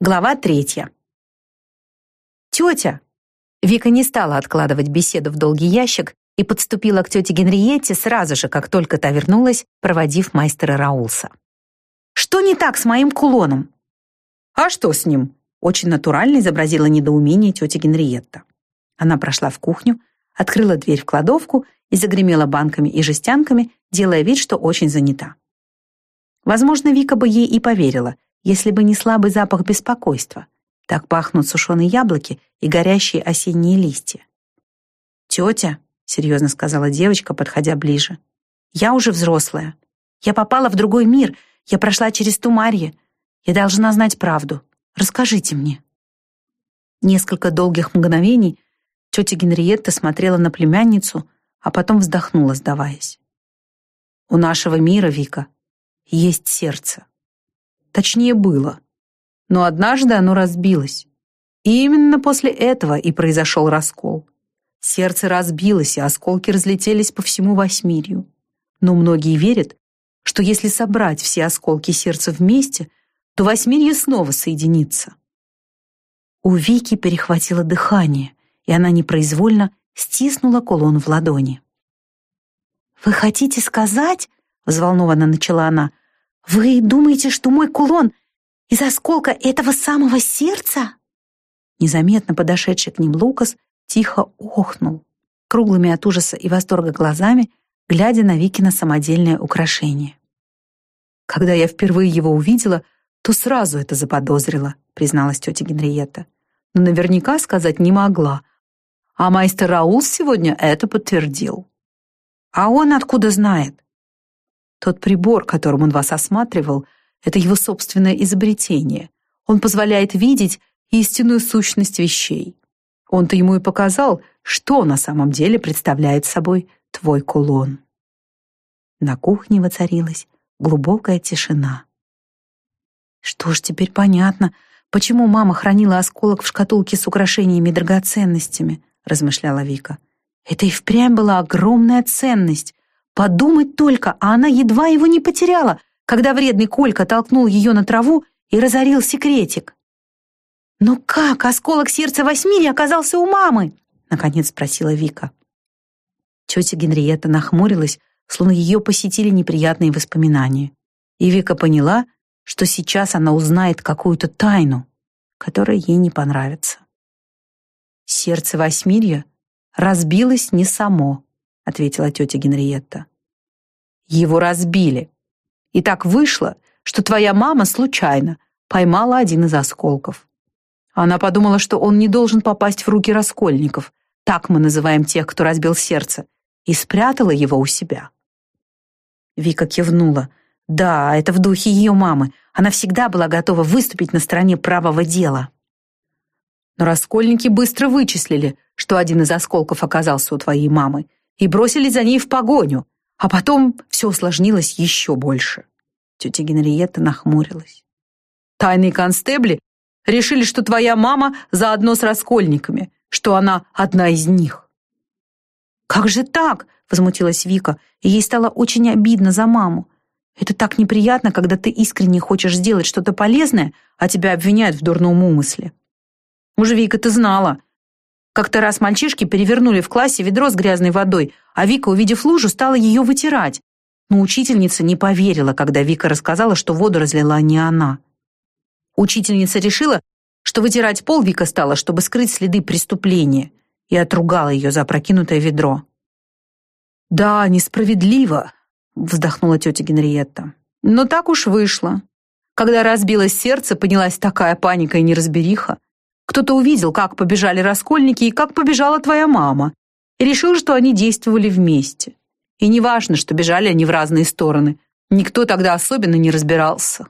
Глава третья. «Тетя!» Вика не стала откладывать беседу в долгий ящик и подступила к тете Генриетте сразу же, как только та вернулась, проводив мастера Раулса. «Что не так с моим кулоном?» «А что с ним?» Очень натурально изобразила недоумение тетя Генриетта. Она прошла в кухню, открыла дверь в кладовку и загремела банками и жестянками, делая вид, что очень занята. Возможно, Вика бы ей и поверила, если бы не слабый запах беспокойства. Так пахнут сушеные яблоки и горящие осенние листья. «Тетя», — серьезно сказала девочка, подходя ближе, «я уже взрослая. Я попала в другой мир, я прошла через Тумарье. Я должна знать правду. Расскажите мне». Несколько долгих мгновений тетя Генриетта смотрела на племянницу, а потом вздохнула, сдаваясь. «У нашего мира, Вика, есть сердце. Точнее, было. Но однажды оно разбилось. И именно после этого и произошел раскол. Сердце разбилось, и осколки разлетелись по всему Восьмирью. Но многие верят, что если собрать все осколки сердца вместе, то Восьмирье снова соединится. У Вики перехватило дыхание, и она непроизвольно стиснула кулон в ладони. «Вы хотите сказать, — взволнованно начала она, — «Вы думаете, что мой кулон из осколка этого самого сердца?» Незаметно подошедший к ним Лукас тихо охнул, круглыми от ужаса и восторга глазами, глядя на Викина самодельное украшение. «Когда я впервые его увидела, то сразу это заподозрила», призналась тетя Генриетта. «Но наверняка сказать не могла. А майстер Раул сегодня это подтвердил». «А он откуда знает?» Тот прибор, которым он вас осматривал, это его собственное изобретение. Он позволяет видеть истинную сущность вещей. Он-то ему и показал, что на самом деле представляет собой твой кулон. На кухне воцарилась глубокая тишина. Что ж, теперь понятно, почему мама хранила осколок в шкатулке с украшениями и драгоценностями, размышляла Вика. Это и впрямь была огромная ценность, Подумать только, а она едва его не потеряла, когда вредный Колька толкнул ее на траву и разорил секретик. «Но как осколок сердца Восьмири оказался у мамы?» — наконец спросила Вика. Тетя Генриетта нахмурилась, словно ее посетили неприятные воспоминания. И Вика поняла, что сейчас она узнает какую-то тайну, которая ей не понравится. Сердце Восьмирья разбилось не само, — ответила тетя Генриетта. «Его разбили. И так вышло, что твоя мама случайно поймала один из осколков. Она подумала, что он не должен попасть в руки раскольников, так мы называем тех, кто разбил сердце, и спрятала его у себя». Вика кивнула. «Да, это в духе ее мамы. Она всегда была готова выступить на стороне правого дела». Но раскольники быстро вычислили, что один из осколков оказался у твоей мамы, и бросились за ней в погоню, а потом все усложнилось еще больше. Тетя Генриетта нахмурилась. Тайные констебли решили, что твоя мама заодно с раскольниками, что она одна из них. «Как же так?» — возмутилась Вика, и ей стало очень обидно за маму. «Это так неприятно, когда ты искренне хочешь сделать что-то полезное, а тебя обвиняют в дурном умысле». «Уже, Вика, ты знала, как-то раз мальчишки перевернули в классе ведро с грязной водой, а Вика, увидев лужу, стала ее вытирать. Но учительница не поверила, когда Вика рассказала, что воду разлила не она. Учительница решила, что вытирать пол Вика стала, чтобы скрыть следы преступления, и отругала ее за опрокинутое ведро. «Да, несправедливо», — вздохнула тетя Генриетта. «Но так уж вышло. Когда разбилось сердце, поднялась такая паника и неразбериха. Кто-то увидел, как побежали раскольники и как побежала твоя мама, и решил, что они действовали вместе. И неважно, что бежали они в разные стороны. Никто тогда особенно не разбирался.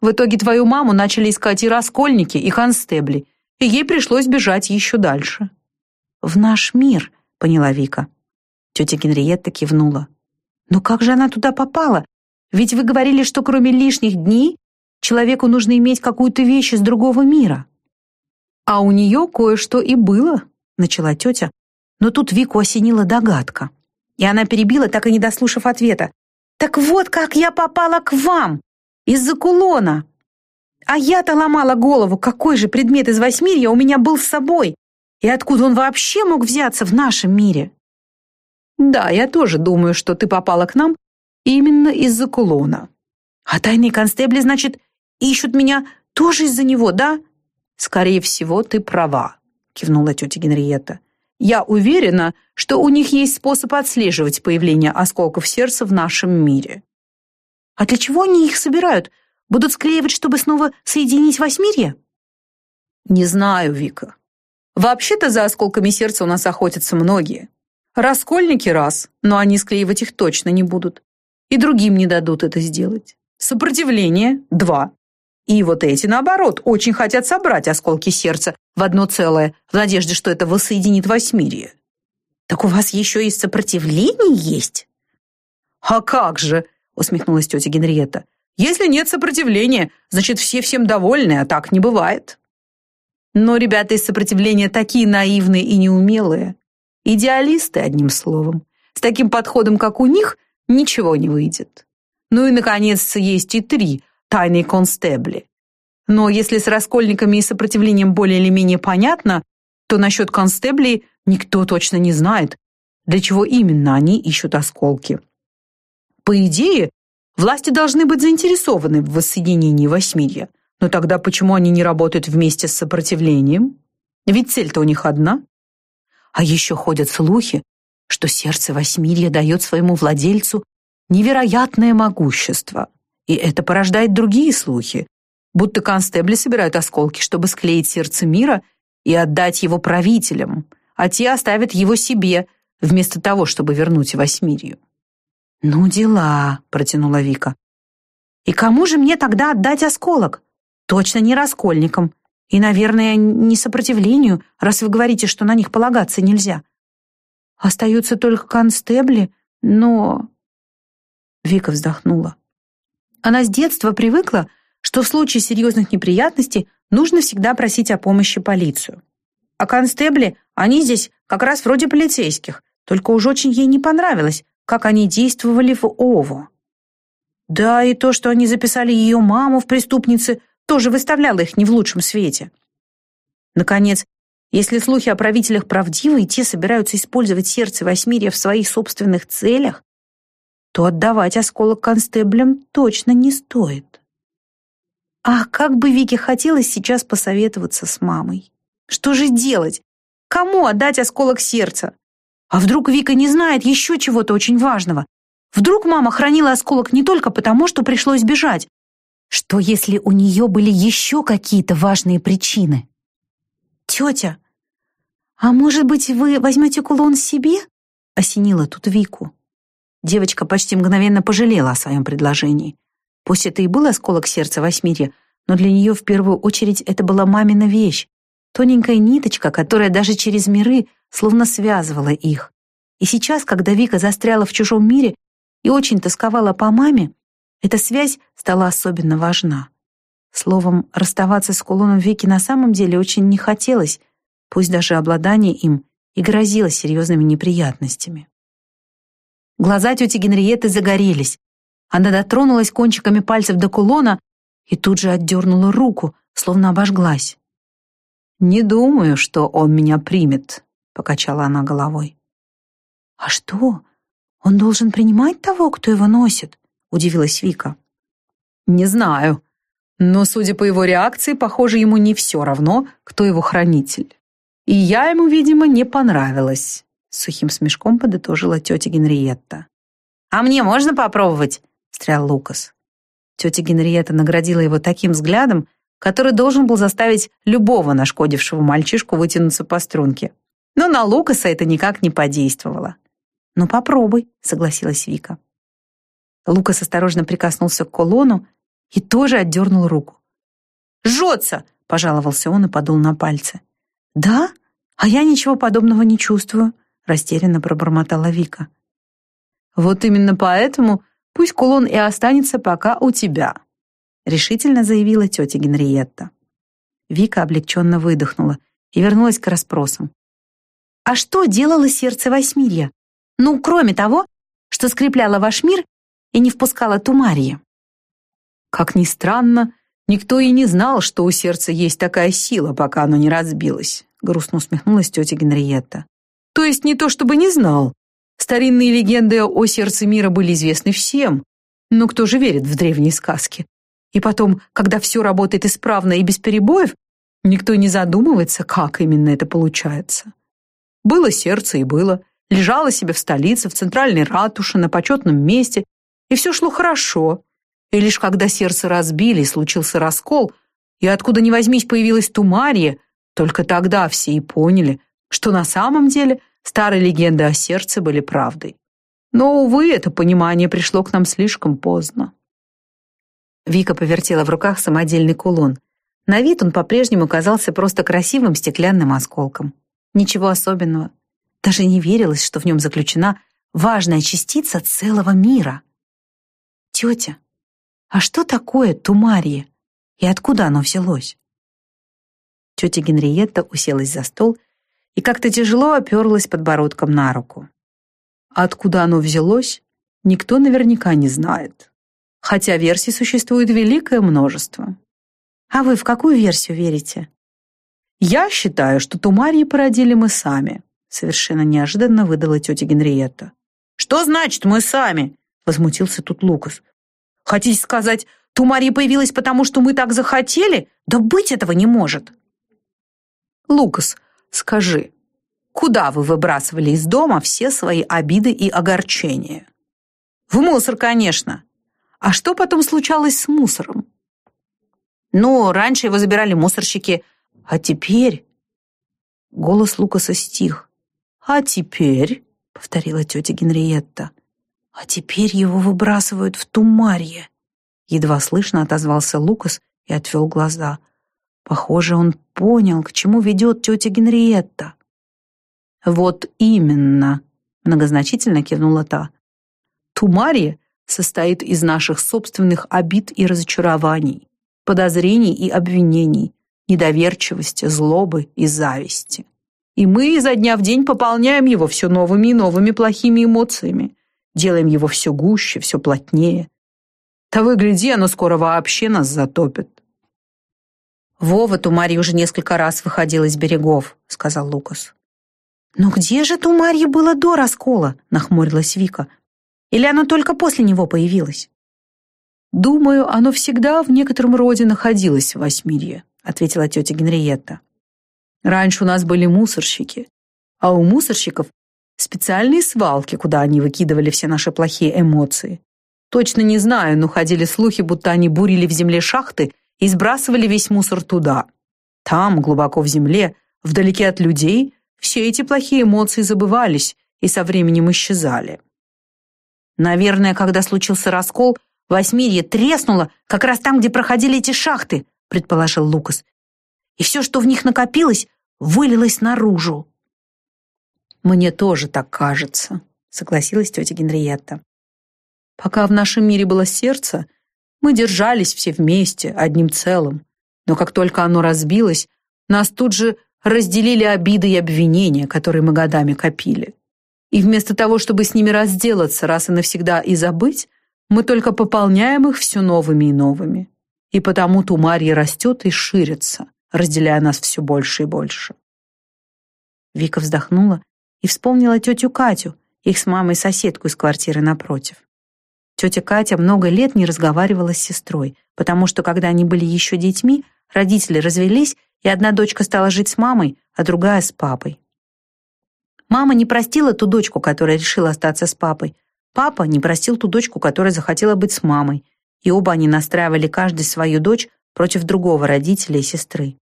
В итоге твою маму начали искать и раскольники, и констебли, и ей пришлось бежать еще дальше. «В наш мир», — поняла Вика. Тетя Генриетта кивнула. «Но как же она туда попала? Ведь вы говорили, что кроме лишних дней человеку нужно иметь какую-то вещь из другого мира». «А у нее кое-что и было», — начала тетя, но тут Вику осенила догадка. И она перебила, так и не дослушав ответа. «Так вот как я попала к вам! Из-за кулона!» А я-то ломала голову, какой же предмет из восьмирья у меня был с собой, и откуда он вообще мог взяться в нашем мире. Да, я тоже думаю, что ты попала к нам именно из-за кулона. А тайные констебли, значит, ищут меня тоже из-за него, да? Скорее всего, ты права, кивнула тетя Генриетта. Я уверена, что у них есть способ отслеживать появление осколков сердца в нашем мире. А для чего они их собирают? Будут склеивать, чтобы снова соединить восьмирье? Не знаю, Вика. Вообще-то за осколками сердца у нас охотятся многие. Раскольники раз, но они склеивать их точно не будут. И другим не дадут это сделать. Сопротивление – два. И вот эти, наоборот, очень хотят собрать осколки сердца в одно целое, в надежде, что это воссоединит восьмирие. Так у вас еще и сопротивление есть? А как же, усмехнулась тетя Генриетта. Если нет сопротивления, значит, все всем довольны, а так не бывает. Но ребята из сопротивления такие наивные и неумелые. Идеалисты, одним словом. С таким подходом, как у них, ничего не выйдет. Ну и, наконец, есть и три тайные констебли. Но если с раскольниками и сопротивлением более или менее понятно, то насчет констеблей никто точно не знает, для чего именно они ищут осколки. По идее, власти должны быть заинтересованы в воссоединении Восьмирья, но тогда почему они не работают вместе с сопротивлением? Ведь цель-то у них одна. А еще ходят слухи, что сердце Восьмирья дает своему владельцу невероятное могущество. И это порождает другие слухи, будто констебли собирают осколки, чтобы склеить сердце мира и отдать его правителям, а те оставят его себе, вместо того, чтобы вернуть Восьмирью. «Ну, дела», — протянула Вика. «И кому же мне тогда отдать осколок? Точно не раскольникам. И, наверное, не сопротивлению, раз вы говорите, что на них полагаться нельзя. Остаются только констебли, но...» Вика вздохнула. Она с детства привыкла, что в случае серьезных неприятностей нужно всегда просить о помощи полицию. А констебли, они здесь как раз вроде полицейских, только уж очень ей не понравилось, как они действовали в ОВО. Да, и то, что они записали ее маму в преступнице, тоже выставляло их не в лучшем свете. Наконец, если слухи о правителях правдивы, и те собираются использовать сердце Восьмирия в своих собственных целях, то отдавать осколок констеблям точно не стоит. Ах, как бы Вике хотелось сейчас посоветоваться с мамой. Что же делать? Кому отдать осколок сердца? А вдруг Вика не знает еще чего-то очень важного? Вдруг мама хранила осколок не только потому, что пришлось бежать, что, если у нее были еще какие-то важные причины? «Тетя, а может быть, вы возьмете кулон себе?» — осенила тут Вику. Девочка почти мгновенно пожалела о своем предложении. Пусть это и был осколок сердца Восьмирья, но для нее в первую очередь это была мамина вещь, тоненькая ниточка, которая даже через миры словно связывала их. И сейчас, когда Вика застряла в чужом мире и очень тосковала по маме, эта связь стала особенно важна. Словом, расставаться с кулоном Вики на самом деле очень не хотелось, пусть даже обладание им и грозило серьезными неприятностями. Глаза тети Генриетты загорелись. Она дотронулась кончиками пальцев до кулона и тут же отдернула руку, словно обожглась. «Не думаю, что он меня примет», — покачала она головой. «А что? Он должен принимать того, кто его носит?» удивилась Вика. «Не знаю. Но, судя по его реакции, похоже, ему не все равно, кто его хранитель. И я ему, видимо, не понравилась», — сухим смешком подытожила тетя Генриетта. «А мне можно попробовать?» — встрял Лукас. Тетя Генриетта наградила его таким взглядом, который должен был заставить любого нашкодившего мальчишку вытянуться по струнке. Но на Лукаса это никак не подействовало. «Ну, попробуй», — согласилась Вика. Лукас осторожно прикоснулся к кулону и тоже отдернул руку. «Жжется!» — пожаловался он и подул на пальцы. «Да? А я ничего подобного не чувствую», — растерянно пробормотала Вика. «Вот именно поэтому пусть кулон и останется пока у тебя», — решительно заявила тетя Генриетта. Вика облегченно выдохнула и вернулась к расспросам. «А что делало сердце Восьмирья? Ну, кроме того, что скрепляло ваш мир и не впускала Тумарьи. Как ни странно, Никто и не знал, что у сердца есть такая сила, пока оно не разбилось, грустно усмехнулась тетя Генриетта. То есть не то чтобы не знал. Старинные легенды о сердце мира были известны всем, но кто же верит в древние сказки? И потом, когда все работает исправно и без перебоев, никто не задумывается, как именно это получается. Было сердце и было. Лежало себе в столице, в центральной ратуше, на почетном месте, и все шло хорошо. И лишь когда сердце разбили случился раскол, и откуда ни возьмись появилась Тумария, только тогда все и поняли, что на самом деле старые легенды о сердце были правдой. Но, увы, это понимание пришло к нам слишком поздно. Вика повертела в руках самодельный кулон. На вид он по-прежнему казался просто красивым стеклянным осколком. Ничего особенного. Даже не верилось, что в нем заключена важная частица целого мира. «Тетя, а что такое тумария? И откуда оно взялось? Тетя Генриетта уселась за стол и как-то тяжело оперлась подбородком на руку. Откуда оно взялось, никто наверняка не знает. Хотя версий существует великое множество. А вы в какую версию верите? Я считаю, что Тумарии породили мы сами, совершенно неожиданно выдала тетя Генриетта. Что значит мы сами? Возмутился тут Лукас. Хотите сказать, Тумария появилась потому, что мы так захотели? Да быть этого не может. Лукас, скажи, куда вы выбрасывали из дома все свои обиды и огорчения? В мусор, конечно. А что потом случалось с мусором? Ну, раньше его забирали мусорщики, а теперь... Голос Лукаса стих. «А теперь», — повторила тетя Генриетта, — а теперь его выбрасывают в Тумарье. Едва слышно отозвался Лукас и отвел глаза. Похоже, он понял, к чему ведет тетя Генриетта. «Вот именно», — многозначительно кивнула та. «Тумарье состоит из наших собственных обид и разочарований, подозрений и обвинений, недоверчивости, злобы и зависти. И мы изо дня в день пополняем его все новыми и новыми плохими эмоциями, делаем его все гуще, все плотнее. Того гляди, оно скоро вообще нас затопит. «Вова Тумарья уже несколько раз выходил из берегов», — сказал Лукас. «Но где же Тумарья было до раскола?» — нахмурилась Вика. «Или оно только после него появилось?» «Думаю, оно всегда в некотором роде находилось в Восьмирье», — ответила тетя Генриетта. «Раньше у нас были мусорщики, а у мусорщиков Специальные свалки, куда они выкидывали все наши плохие эмоции. Точно не знаю, но ходили слухи, будто они бурили в земле шахты и сбрасывали весь мусор туда. Там, глубоко в земле, вдалеке от людей, все эти плохие эмоции забывались и со временем исчезали. Наверное, когда случился раскол, Восьмирье треснуло как раз там, где проходили эти шахты, предположил Лукас. И все, что в них накопилось, вылилось наружу. «Мне тоже так кажется», — согласилась тетя Генриетта. «Пока в нашем мире было сердце, мы держались все вместе, одним целым. Но как только оно разбилось, нас тут же разделили обиды и обвинения, которые мы годами копили. И вместо того, чтобы с ними разделаться раз и навсегда и забыть, мы только пополняем их все новыми и новыми. И потому Тумарья растет и ширится, разделяя нас все больше и больше. Вика вздохнула и вспомнила тетю Катю, их с мамой соседку из квартиры напротив. Тетя Катя много лет не разговаривала с сестрой, потому что, когда они были еще детьми, родители развелись, и одна дочка стала жить с мамой, а другая с папой. Мама не простила ту дочку, которая решила остаться с папой. Папа не простил ту дочку, которая захотела быть с мамой. И оба они настраивали каждый свою дочь против другого родителя и сестры.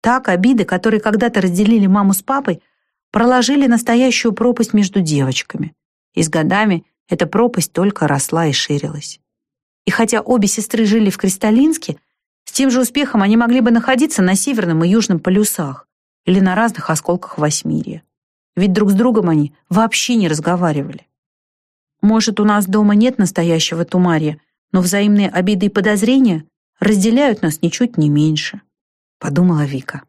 Так обиды, которые когда-то разделили маму с папой, проложили настоящую пропасть между девочками. И с годами эта пропасть только росла и ширилась. И хотя обе сестры жили в Кристаллинске, с тем же успехом они могли бы находиться на северном и южном полюсах или на разных осколках Восьмирья. Ведь друг с другом они вообще не разговаривали. Может, у нас дома нет настоящего Тумария, но взаимные обиды и подозрения разделяют нас ничуть не меньше, подумала Вика.